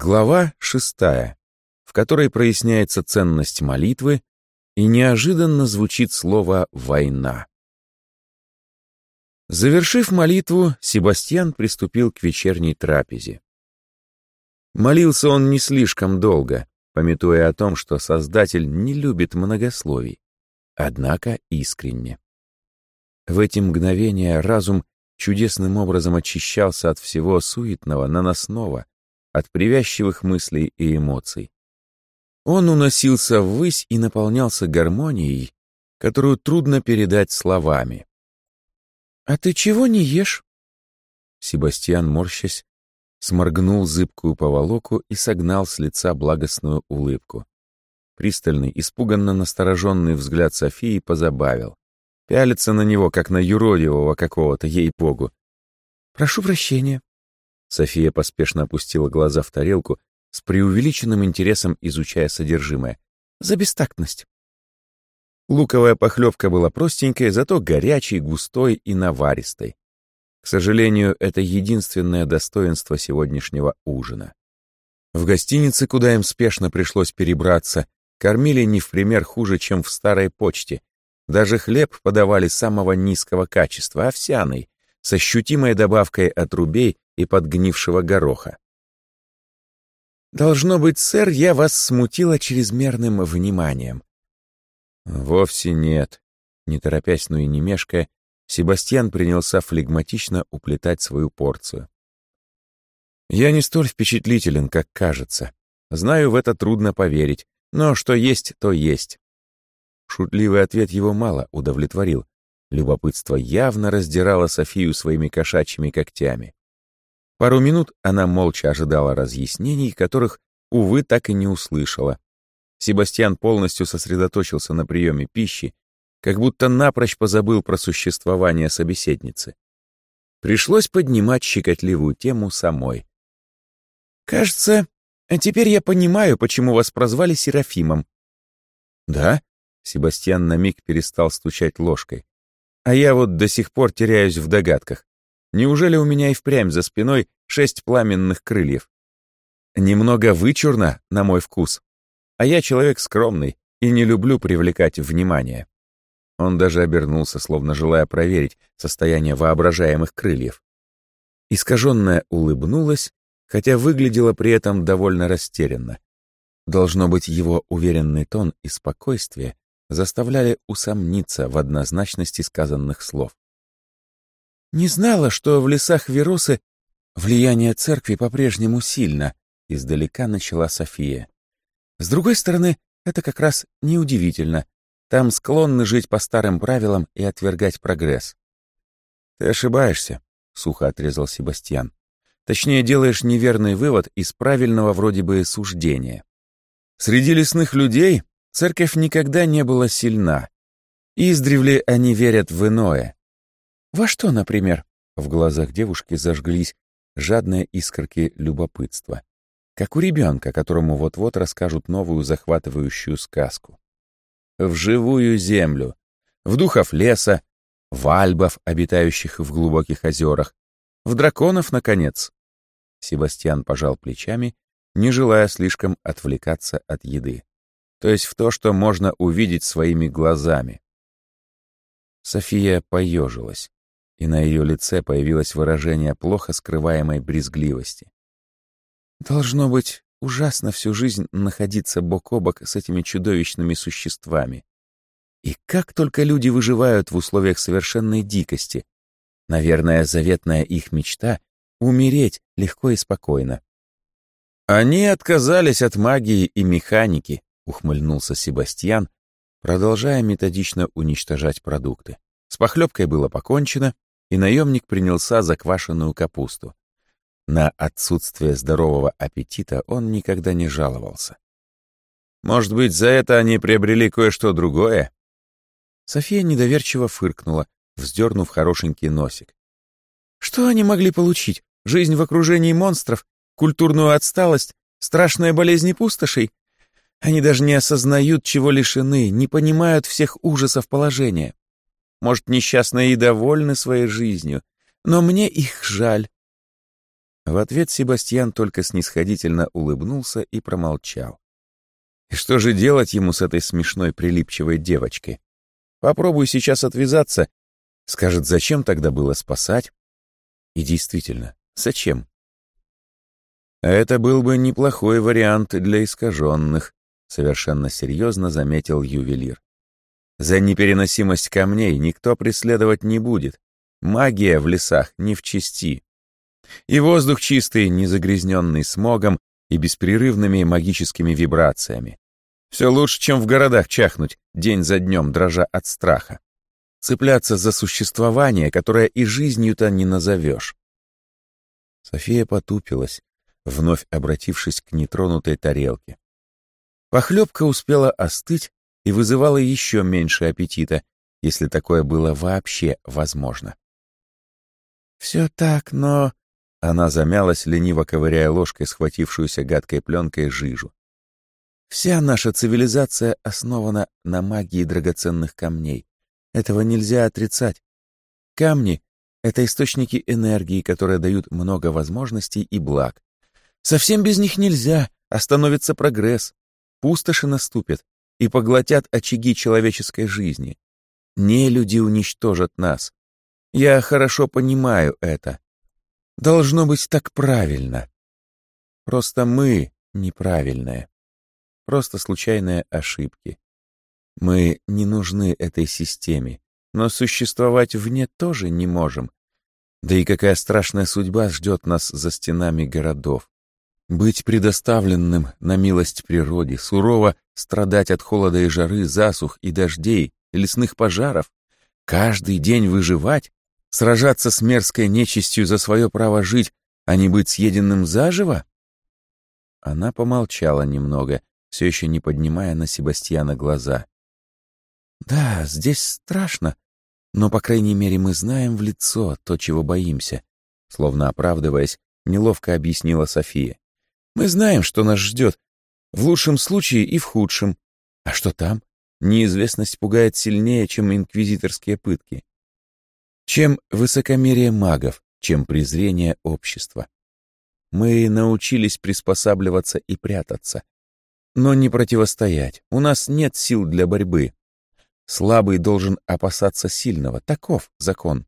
Глава шестая, в которой проясняется ценность молитвы и неожиданно звучит слово «война». Завершив молитву, Себастьян приступил к вечерней трапезе. Молился он не слишком долго, пометуя о том, что Создатель не любит многословий, однако искренне. В эти мгновения разум чудесным образом очищался от всего суетного, наносного, от привязчивых мыслей и эмоций. Он уносился ввысь и наполнялся гармонией, которую трудно передать словами. «А ты чего не ешь?» Себастьян, морщась, сморгнул зыбкую поволоку и согнал с лица благостную улыбку. Пристальный, испуганно настороженный взгляд Софии позабавил. Пялится на него, как на юродивого какого-то, ей-богу. «Прошу прощения», София поспешно опустила глаза в тарелку, с преувеличенным интересом изучая содержимое. «За бестактность». Луковая похлебка была простенькой, зато горячей, густой и наваристой. К сожалению, это единственное достоинство сегодняшнего ужина. В гостинице, куда им спешно пришлось перебраться, кормили не в пример хуже, чем в старой почте. Даже хлеб подавали самого низкого качества, овсяный, с ощутимой добавкой отрубей и подгнившего гороха. «Должно быть, сэр, я вас смутила чрезмерным вниманием». «Вовсе нет», — не торопясь, но и не мешкая, Себастьян принялся флегматично уплетать свою порцию. «Я не столь впечатлителен, как кажется. Знаю, в это трудно поверить, но что есть, то есть». Шутливый ответ его мало удовлетворил. Любопытство явно раздирало Софию своими кошачьими когтями. Пару минут она молча ожидала разъяснений, которых, увы, так и не услышала. Себастьян полностью сосредоточился на приеме пищи, как будто напрочь позабыл про существование собеседницы. Пришлось поднимать щекотливую тему самой. «Кажется, теперь я понимаю, почему вас прозвали Серафимом». «Да?» — Себастьян на миг перестал стучать ложкой. А я вот до сих пор теряюсь в догадках. Неужели у меня и впрямь за спиной шесть пламенных крыльев? Немного вычурно, на мой вкус. А я человек скромный и не люблю привлекать внимание. Он даже обернулся, словно желая проверить состояние воображаемых крыльев. Искаженная улыбнулась, хотя выглядела при этом довольно растерянно. Должно быть, его уверенный тон и спокойствие заставляли усомниться в однозначности сказанных слов. «Не знала, что в лесах Веросы влияние церкви по-прежнему сильно», — издалека начала София. «С другой стороны, это как раз неудивительно. Там склонны жить по старым правилам и отвергать прогресс». «Ты ошибаешься», — сухо отрезал Себастьян. «Точнее, делаешь неверный вывод из правильного вроде бы суждения. Среди лесных людей Церковь никогда не была сильна. Издревле они верят в иное. Во что, например? В глазах девушки зажглись жадные искорки любопытства. Как у ребенка, которому вот-вот расскажут новую захватывающую сказку. В живую землю, в духов леса, в альбов, обитающих в глубоких озерах, в драконов, наконец. Себастьян пожал плечами, не желая слишком отвлекаться от еды то есть в то, что можно увидеть своими глазами. София поежилась, и на ее лице появилось выражение плохо скрываемой брезгливости. «Должно быть ужасно всю жизнь находиться бок о бок с этими чудовищными существами. И как только люди выживают в условиях совершенной дикости. Наверное, заветная их мечта — умереть легко и спокойно. Они отказались от магии и механики, ухмыльнулся Себастьян, продолжая методично уничтожать продукты. С похлебкой было покончено, и наемник принялся за квашеную капусту. На отсутствие здорового аппетита он никогда не жаловался. «Может быть, за это они приобрели кое-что другое?» София недоверчиво фыркнула, вздернув хорошенький носик. «Что они могли получить? Жизнь в окружении монстров? Культурную отсталость? Страшные болезни пустошей? Они даже не осознают, чего лишены, не понимают всех ужасов положения. Может, несчастные и довольны своей жизнью, но мне их жаль. В ответ Себастьян только снисходительно улыбнулся и промолчал. И что же делать ему с этой смешной прилипчивой девочкой? Попробую сейчас отвязаться. Скажет, зачем тогда было спасать? И действительно, зачем? Это был бы неплохой вариант для искаженных, совершенно серьезно заметил ювелир. За непереносимость камней никто преследовать не будет. Магия в лесах не в чести. И воздух чистый, не загрязненный смогом и беспрерывными магическими вибрациями. Все лучше, чем в городах чахнуть, день за днем, дрожа от страха. Цепляться за существование, которое и жизнью-то не назовешь. София потупилась, вновь обратившись к нетронутой тарелке. Похлебка успела остыть и вызывала еще меньше аппетита, если такое было вообще возможно. «Все так, но...» Она замялась, лениво ковыряя ложкой схватившуюся гадкой пленкой жижу. «Вся наша цивилизация основана на магии драгоценных камней. Этого нельзя отрицать. Камни — это источники энергии, которые дают много возможностей и благ. Совсем без них нельзя, остановится прогресс. Пустоши наступят и поглотят очаги человеческой жизни. Не люди уничтожат нас. Я хорошо понимаю это. Должно быть так правильно. Просто мы неправильные. Просто случайные ошибки. Мы не нужны этой системе, но существовать вне тоже не можем. Да и какая страшная судьба ждет нас за стенами городов. Быть предоставленным на милость природе, сурово страдать от холода и жары, засух и дождей, лесных пожаров, каждый день выживать, Сражаться с мерзкой нечистью за свое право жить, а не быть съеденным заживо? Она помолчала немного, все еще не поднимая на Себастьяна глаза. «Да, здесь страшно, но, по крайней мере, мы знаем в лицо то, чего боимся», словно оправдываясь, неловко объяснила София. «Мы знаем, что нас ждет, в лучшем случае и в худшем. А что там? Неизвестность пугает сильнее, чем инквизиторские пытки чем высокомерие магов, чем презрение общества. Мы научились приспосабливаться и прятаться, но не противостоять. У нас нет сил для борьбы. Слабый должен опасаться сильного. Таков закон.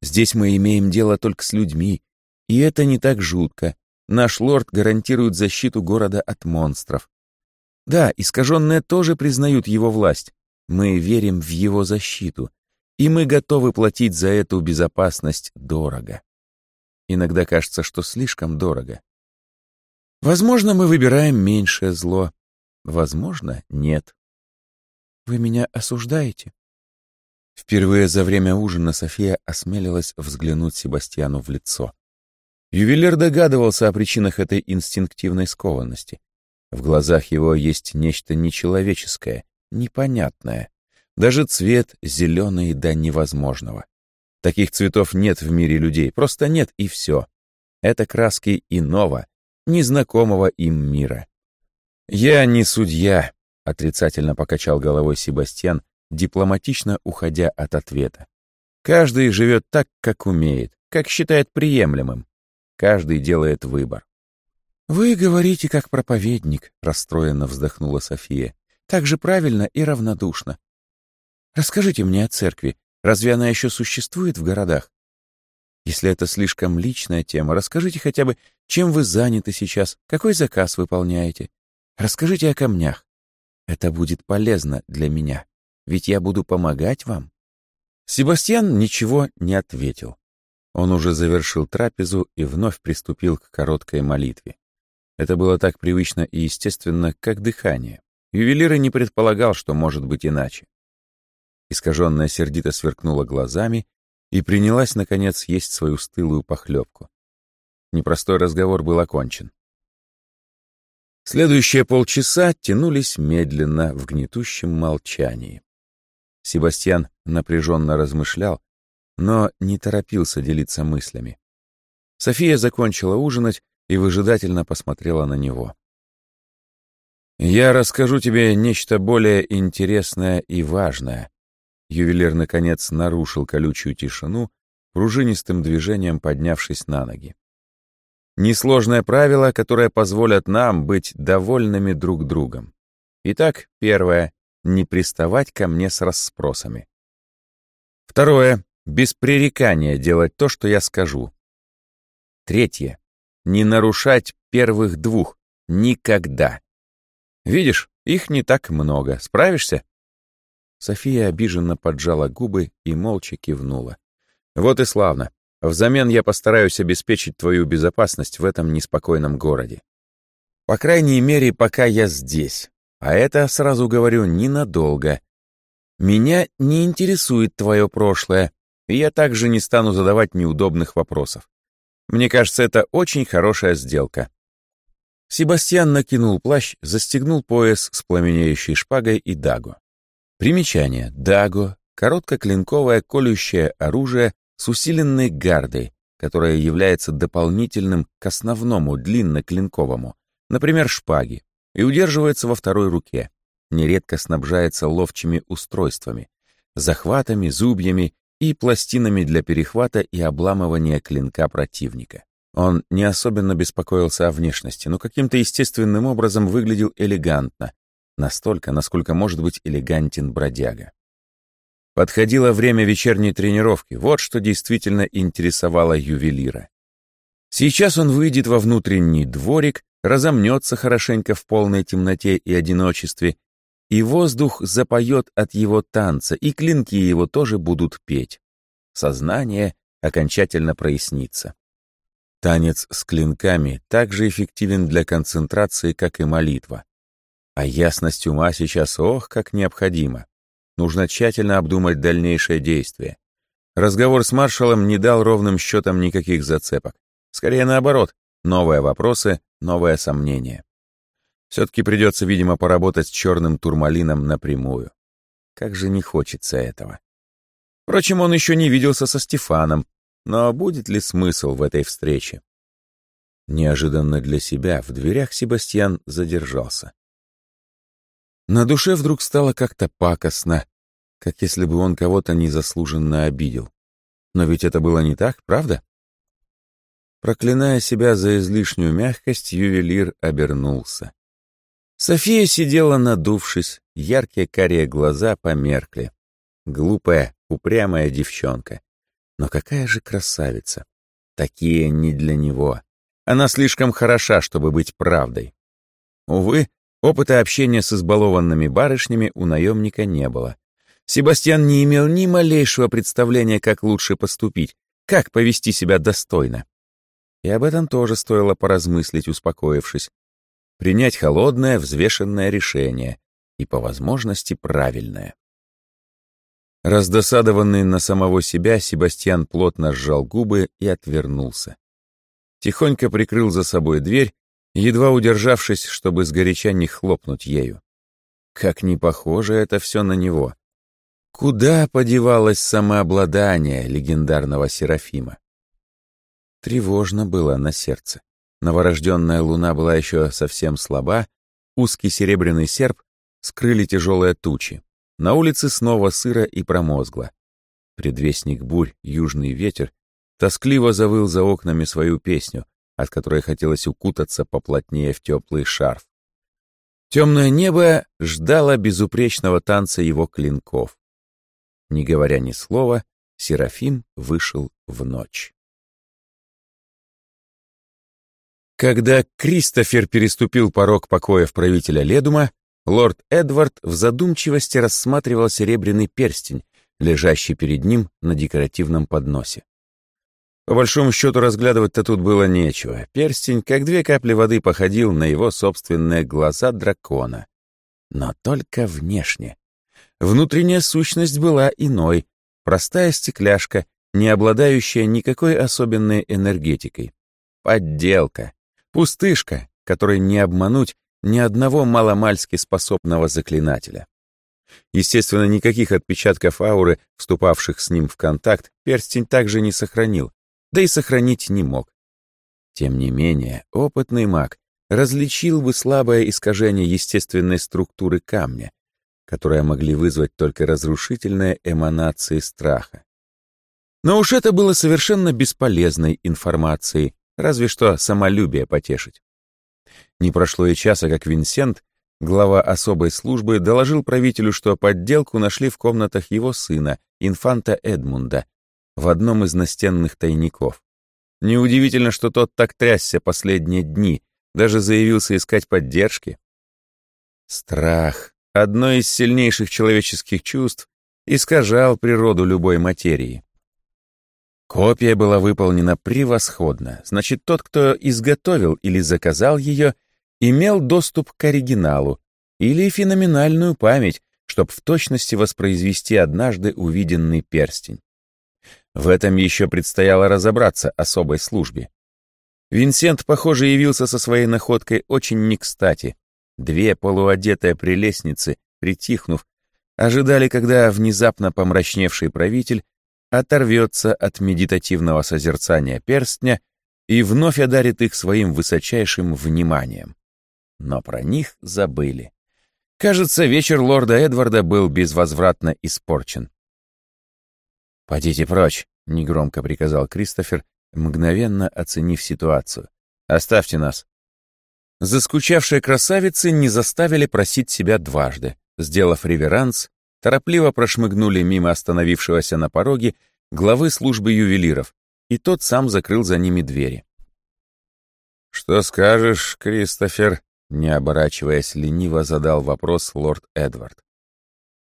Здесь мы имеем дело только с людьми, и это не так жутко. Наш лорд гарантирует защиту города от монстров. Да, искаженные тоже признают его власть. Мы верим в его защиту, и мы готовы платить за эту безопасность дорого. Иногда кажется, что слишком дорого. Возможно, мы выбираем меньшее зло. Возможно, нет. Вы меня осуждаете? Впервые за время ужина София осмелилась взглянуть Себастьяну в лицо. Ювелир догадывался о причинах этой инстинктивной скованности. В глазах его есть нечто нечеловеческое, непонятное, даже цвет зеленый до невозможного. Таких цветов нет в мире людей, просто нет и все. Это краски иного, незнакомого им мира. «Я не судья», — отрицательно покачал головой Себастьян, дипломатично уходя от ответа. «Каждый живет так, как умеет, как считает приемлемым. Каждый делает выбор». «Вы говорите, как проповедник», — расстроенно вздохнула София. «Так же правильно и равнодушно. Расскажите мне о церкви. Разве она еще существует в городах? Если это слишком личная тема, расскажите хотя бы, чем вы заняты сейчас, какой заказ выполняете. Расскажите о камнях. Это будет полезно для меня, ведь я буду помогать вам. Себастьян ничего не ответил. Он уже завершил трапезу и вновь приступил к короткой молитве. Это было так привычно и естественно, как дыхание. Ювелир и не предполагал, что может быть иначе. Искаженная сердито сверкнула глазами и принялась, наконец, есть свою стылую похлебку. Непростой разговор был окончен. Следующие полчаса тянулись медленно в гнетущем молчании. Себастьян напряженно размышлял, но не торопился делиться мыслями. София закончила ужинать и выжидательно посмотрела на него. «Я расскажу тебе нечто более интересное и важное», Ювелир, наконец, нарушил колючую тишину, пружинистым движением поднявшись на ноги. Несложное правило, которое позволит нам быть довольными друг другом. Итак, первое — не приставать ко мне с расспросами. Второе — без пререкания делать то, что я скажу. Третье — не нарушать первых двух. Никогда. Видишь, их не так много. Справишься? София обиженно поджала губы и молча кивнула. Вот и славно. Взамен я постараюсь обеспечить твою безопасность в этом неспокойном городе. По крайней мере, пока я здесь. А это, сразу говорю, ненадолго. Меня не интересует твое прошлое, и я также не стану задавать неудобных вопросов. Мне кажется, это очень хорошая сделка. Себастьян накинул плащ, застегнул пояс с пламенеющей шпагой и даго. Примечание. Даго — короткоклинковое колющее оружие с усиленной гардой, которая является дополнительным к основному длинноклинковому, например, шпаги, и удерживается во второй руке. Нередко снабжается ловчими устройствами, захватами, зубьями и пластинами для перехвата и обламывания клинка противника. Он не особенно беспокоился о внешности, но каким-то естественным образом выглядел элегантно, настолько, насколько может быть элегантен бродяга. Подходило время вечерней тренировки, вот что действительно интересовало ювелира. Сейчас он выйдет во внутренний дворик, разомнется хорошенько в полной темноте и одиночестве, и воздух запоет от его танца, и клинки его тоже будут петь. Сознание окончательно прояснится. Танец с клинками также эффективен для концентрации, как и молитва. А ясность ума сейчас, ох, как необходима. Нужно тщательно обдумать дальнейшее действие. Разговор с маршалом не дал ровным счетом никаких зацепок. Скорее наоборот, новые вопросы, новое сомнение. Все-таки придется, видимо, поработать с черным турмалином напрямую. Как же не хочется этого. Впрочем, он еще не виделся со Стефаном, но будет ли смысл в этой встрече? Неожиданно для себя в дверях Себастьян задержался. На душе вдруг стало как-то пакостно, как если бы он кого-то незаслуженно обидел. Но ведь это было не так, правда? Проклиная себя за излишнюю мягкость, ювелир обернулся. София сидела надувшись, яркие карие глаза померкли. Глупая, упрямая девчонка. Но какая же красавица! Такие не для него. Она слишком хороша, чтобы быть правдой. Увы, Опыта общения с избалованными барышнями у наемника не было. Себастьян не имел ни малейшего представления, как лучше поступить, как повести себя достойно. И об этом тоже стоило поразмыслить, успокоившись. Принять холодное, взвешенное решение и, по возможности, правильное. Раздосадованный на самого себя, Себастьян плотно сжал губы и отвернулся. Тихонько прикрыл за собой дверь едва удержавшись, чтобы сгоряча не хлопнуть ею. Как не похоже это все на него. Куда подевалось самообладание легендарного Серафима? Тревожно было на сердце. Новорожденная луна была еще совсем слаба, узкий серебряный серп скрыли тяжелые тучи. На улице снова сыро и промозгло. Предвестник бурь, южный ветер, тоскливо завыл за окнами свою песню, от которой хотелось укутаться поплотнее в теплый шарф. Темное небо ждало безупречного танца его клинков. Не говоря ни слова, Серафим вышел в ночь. Когда Кристофер переступил порог покоев правителя Ледума, лорд Эдвард в задумчивости рассматривал серебряный перстень, лежащий перед ним на декоративном подносе. По большому счету разглядывать-то тут было нечего. Перстень, как две капли воды, походил на его собственные глаза дракона. Но только внешне. Внутренняя сущность была иной, простая стекляшка, не обладающая никакой особенной энергетикой. Подделка, пустышка, которой не обмануть ни одного маломальски способного заклинателя. Естественно, никаких отпечатков ауры, вступавших с ним в контакт, перстень также не сохранил, да и сохранить не мог. Тем не менее, опытный маг различил бы слабое искажение естественной структуры камня, которое могли вызвать только разрушительные эманации страха. Но уж это было совершенно бесполезной информацией, разве что самолюбие потешить. Не прошло и часа, как Винсент, глава особой службы, доложил правителю, что подделку нашли в комнатах его сына, инфанта Эдмунда, в одном из настенных тайников. Неудивительно, что тот так трясся последние дни, даже заявился искать поддержки. Страх, одно из сильнейших человеческих чувств, искажал природу любой материи. Копия была выполнена превосходно, значит, тот, кто изготовил или заказал ее, имел доступ к оригиналу или феноменальную память, чтобы в точности воспроизвести однажды увиденный перстень. В этом еще предстояло разобраться особой службе. Винсент, похоже, явился со своей находкой очень не кстати. Две полуодетые прелестницы, притихнув, ожидали, когда внезапно помрачневший правитель оторвется от медитативного созерцания перстня и вновь одарит их своим высочайшим вниманием. Но про них забыли. Кажется, вечер лорда Эдварда был безвозвратно испорчен. «Подите прочь», — негромко приказал Кристофер, мгновенно оценив ситуацию. «Оставьте нас». Заскучавшие красавицы не заставили просить себя дважды. Сделав реверанс, торопливо прошмыгнули мимо остановившегося на пороге главы службы ювелиров, и тот сам закрыл за ними двери. «Что скажешь, Кристофер?» Не оборачиваясь, лениво задал вопрос лорд Эдвард.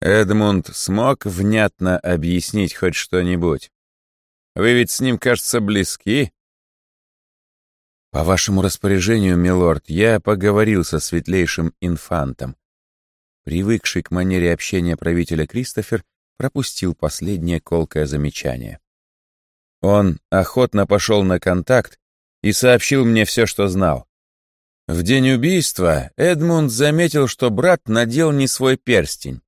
«Эдмунд смог внятно объяснить хоть что-нибудь? Вы ведь с ним, кажется, близки?» «По вашему распоряжению, милорд, я поговорил со светлейшим инфантом, Привыкший к манере общения правителя Кристофер пропустил последнее колкое замечание. Он охотно пошел на контакт и сообщил мне все, что знал. В день убийства Эдмунд заметил, что брат надел не свой перстень,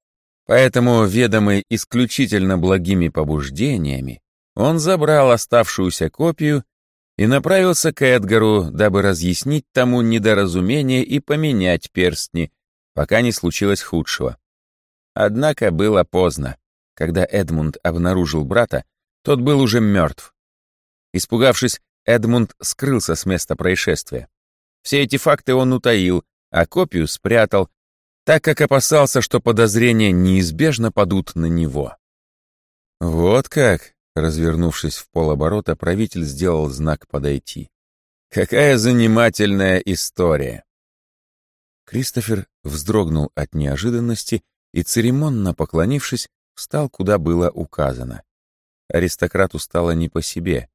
поэтому, ведомый исключительно благими побуждениями, он забрал оставшуюся копию и направился к Эдгару, дабы разъяснить тому недоразумение и поменять перстни, пока не случилось худшего. Однако было поздно. Когда Эдмунд обнаружил брата, тот был уже мертв. Испугавшись, Эдмунд скрылся с места происшествия. Все эти факты он утаил, а копию спрятал, так как опасался, что подозрения неизбежно падут на него. Вот как, развернувшись в полоборота, правитель сделал знак подойти. Какая занимательная история. Кристофер вздрогнул от неожиданности и, церемонно поклонившись, встал, куда было указано. Аристократу стало не по себе.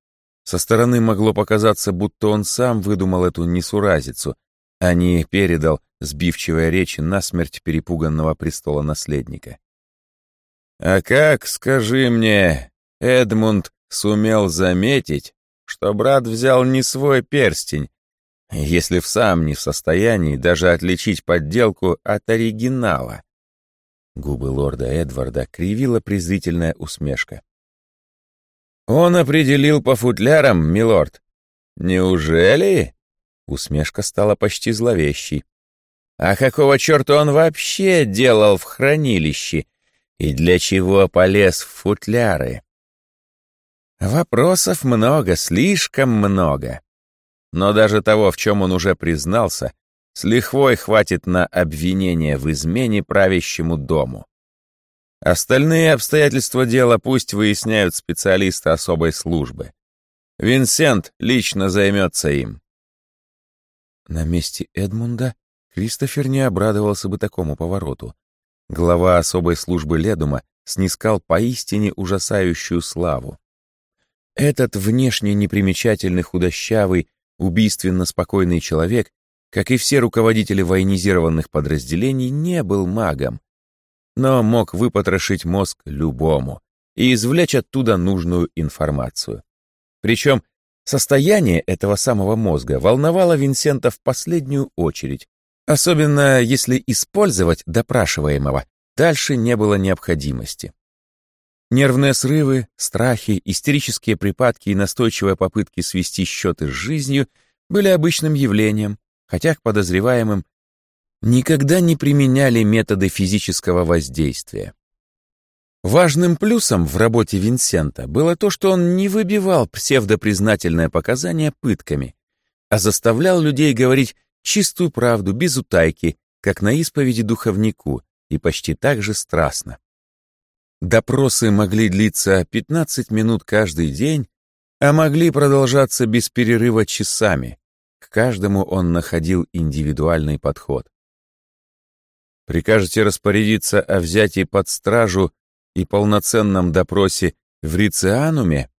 Со стороны могло показаться, будто он сам выдумал эту несуразицу, а не передал сбивчивые речи насмерть перепуганного престола наследника. «А как, скажи мне, Эдмунд сумел заметить, что брат взял не свой перстень, если в сам не в состоянии даже отличить подделку от оригинала. Губы лорда Эдварда кривила презрительная усмешка. «Он определил по футлярам, милорд. Неужели?» Усмешка стала почти зловещей. «А какого черта он вообще делал в хранилище? И для чего полез в футляры?» «Вопросов много, слишком много. Но даже того, в чем он уже признался, с лихвой хватит на обвинение в измене правящему дому. Остальные обстоятельства дела пусть выясняют специалисты особой службы. Винсент лично займется им. На месте Эдмунда Кристофер не обрадовался бы такому повороту. Глава особой службы Ледума снискал поистине ужасающую славу. Этот внешне непримечательный худощавый Убийственно спокойный человек, как и все руководители военизированных подразделений, не был магом, но мог выпотрошить мозг любому и извлечь оттуда нужную информацию. Причем состояние этого самого мозга волновало Винсента в последнюю очередь, особенно если использовать допрашиваемого дальше не было необходимости. Нервные срывы, страхи, истерические припадки и настойчивые попытки свести счеты с жизнью были обычным явлением, хотя к подозреваемым никогда не применяли методы физического воздействия. Важным плюсом в работе Винсента было то, что он не выбивал псевдопризнательное показание пытками, а заставлял людей говорить чистую правду без утайки, как на исповеди духовнику, и почти так же страстно. Допросы могли длиться 15 минут каждый день, а могли продолжаться без перерыва часами. К каждому он находил индивидуальный подход. Прикажете распорядиться о взятии под стражу и полноценном допросе в Рициануме?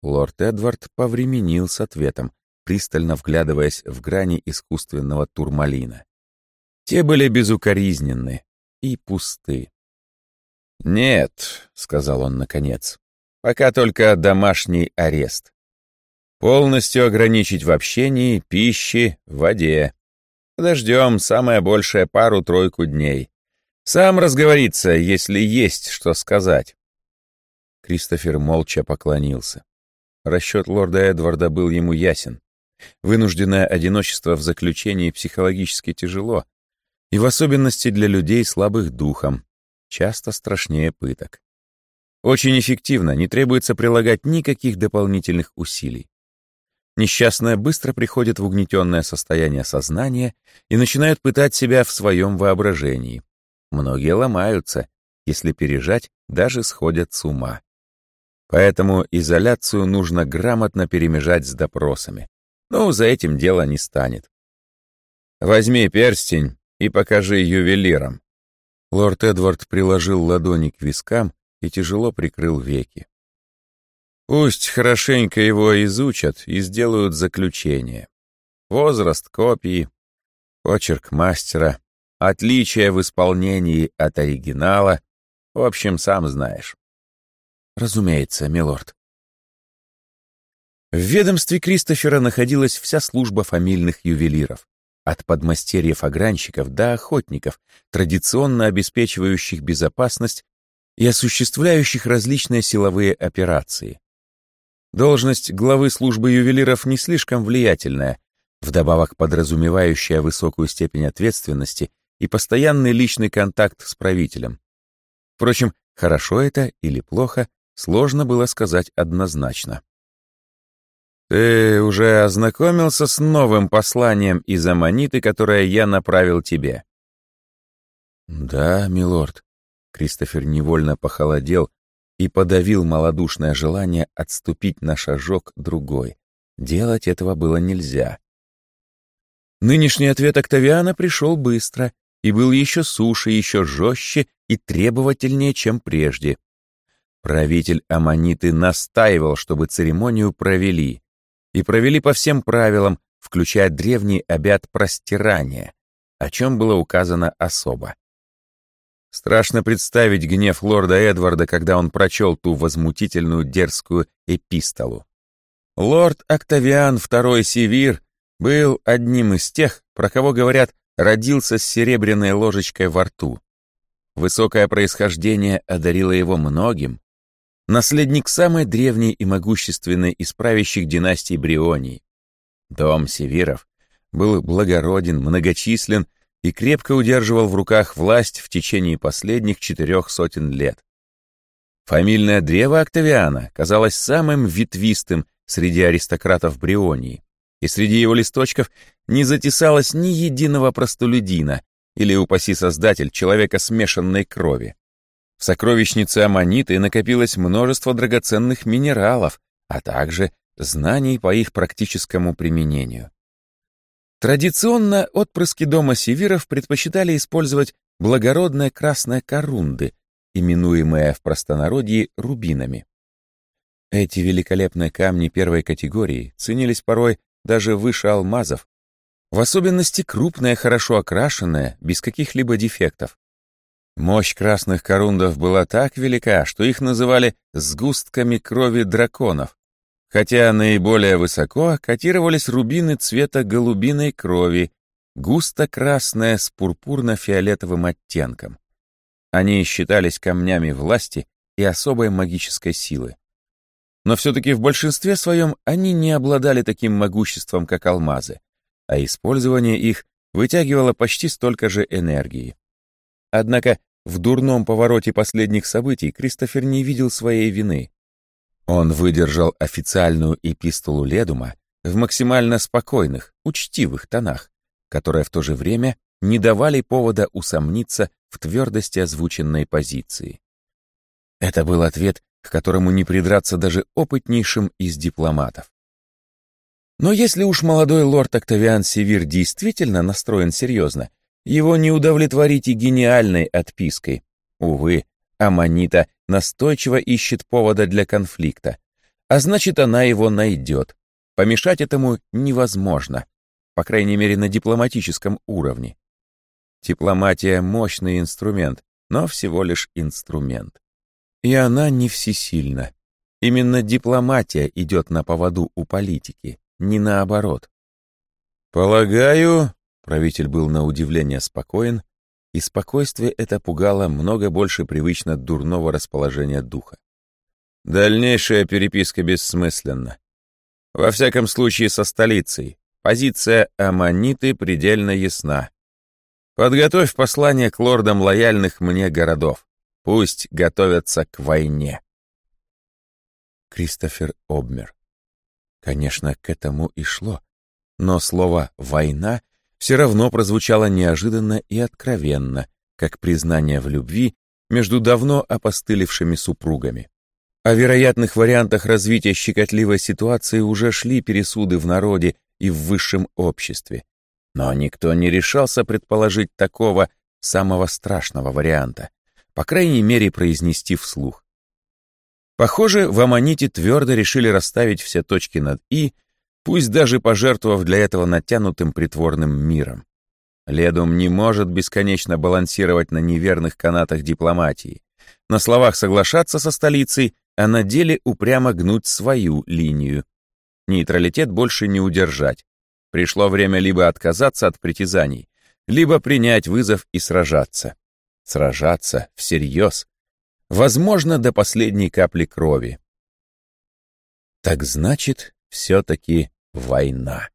Лорд Эдвард повременил с ответом, пристально вглядываясь в грани искусственного турмалина. Те были безукоризненны и пусты. «Нет», — сказал он наконец, — «пока только домашний арест. Полностью ограничить в общении, пище, воде. Подождем самое большее пару-тройку дней. Сам разговорится, если есть что сказать. Кристофер молча поклонился. Расчет лорда Эдварда был ему ясен. Вынужденное одиночество в заключении психологически тяжело, и в особенности для людей слабых духом, часто страшнее пыток. Очень эффективно, не требуется прилагать никаких дополнительных усилий. Несчастная быстро приходит в угнетенное состояние сознания и начинает пытать себя в своем воображении. Многие ломаются, если пережать, даже сходят с ума. Поэтому изоляцию нужно грамотно перемежать с допросами. Но за этим дело не станет. «Возьми перстень и покажи ювелирам». Лорд Эдвард приложил ладони к вискам и тяжело прикрыл веки. Пусть хорошенько его изучат и сделают заключение. Возраст копии, почерк мастера, Отличие в исполнении от оригинала. В общем, сам знаешь. Разумеется, милорд. В ведомстве Кристофера находилась вся служба фамильных ювелиров, от подмастерьев-огранщиков до охотников, традиционно обеспечивающих безопасность и осуществляющих различные силовые операции. Должность главы службы ювелиров не слишком влиятельная, вдобавок подразумевающая высокую степень ответственности и постоянный личный контакт с правителем. Впрочем, хорошо это или плохо, сложно было сказать однозначно. «Ты уже ознакомился с новым посланием из Аманиты, которое я направил тебе?» «Да, милорд». Кристофер невольно похолодел и подавил малодушное желание отступить на шажок другой. Делать этого было нельзя. Нынешний ответ Октавиана пришел быстро и был еще суше, еще жестче и требовательнее, чем прежде. Правитель Аманиты настаивал, чтобы церемонию провели. И провели по всем правилам, включая древний обет простирания, о чем было указано особо. Страшно представить гнев лорда Эдварда, когда он прочел ту возмутительную дерзкую эпистолу. Лорд Октавиан II Севир был одним из тех, про кого говорят родился с серебряной ложечкой во рту. Высокое происхождение одарило его многим. Наследник самой древней и могущественной из правящих династий Брионии. Дом Севиров был благороден, многочислен и крепко удерживал в руках власть в течение последних четырех сотен лет. Фамильное древо Октавиана казалось самым ветвистым среди аристократов Брионии и среди его листочков не затесалось ни единого простолюдина или, упаси создатель, человека смешанной крови. В сокровищнице Аманиты накопилось множество драгоценных минералов, а также знаний по их практическому применению. Традиционно отпрыски дома севиров предпочитали использовать благородные красные корунды, именуемые в простонародье рубинами. Эти великолепные камни первой категории ценились порой даже выше алмазов, в особенности крупная, хорошо окрашенная, без каких-либо дефектов. Мощь красных корундов была так велика, что их называли «сгустками крови драконов», хотя наиболее высоко котировались рубины цвета голубиной крови, густо-красная с пурпурно-фиолетовым оттенком. Они считались камнями власти и особой магической силы. Но все-таки в большинстве своем они не обладали таким могуществом, как алмазы, а использование их вытягивало почти столько же энергии. Однако в дурном повороте последних событий Кристофер не видел своей вины. Он выдержал официальную эпистолу Ледума в максимально спокойных, учтивых тонах, которые в то же время не давали повода усомниться в твердости озвученной позиции. Это был ответ, к которому не придраться даже опытнейшим из дипломатов. Но если уж молодой лорд Октавиан Севир действительно настроен серьезно, его не удовлетворить и гениальной отпиской. Увы, Аманита настойчиво ищет повода для конфликта, а значит, она его найдет. Помешать этому невозможно, по крайней мере, на дипломатическом уровне. Дипломатия — мощный инструмент, но всего лишь инструмент. И она не всесильна. Именно дипломатия идет на поводу у политики, не наоборот. «Полагаю», — правитель был на удивление спокоен, и спокойствие это пугало много больше привычно дурного расположения духа. Дальнейшая переписка бессмысленна. Во всяком случае, со столицей. Позиция Аманиты предельно ясна. Подготовь послание к лордам лояльных мне городов. Пусть готовятся к войне. Кристофер обмер. Конечно, к этому и шло. Но слово «война» все равно прозвучало неожиданно и откровенно, как признание в любви между давно опостылевшими супругами. О вероятных вариантах развития щекотливой ситуации уже шли пересуды в народе и в высшем обществе. Но никто не решался предположить такого самого страшного варианта, по крайней мере произнести вслух. Похоже, в Аманите твердо решили расставить все точки над «и», пусть даже пожертвовав для этого натянутым притворным миром. Ледум не может бесконечно балансировать на неверных канатах дипломатии, на словах соглашаться со столицей, а на деле упрямо гнуть свою линию. Нейтралитет больше не удержать. Пришло время либо отказаться от притязаний, либо принять вызов и сражаться. Сражаться всерьез. Возможно, до последней капли крови. Так значит, все-таки война.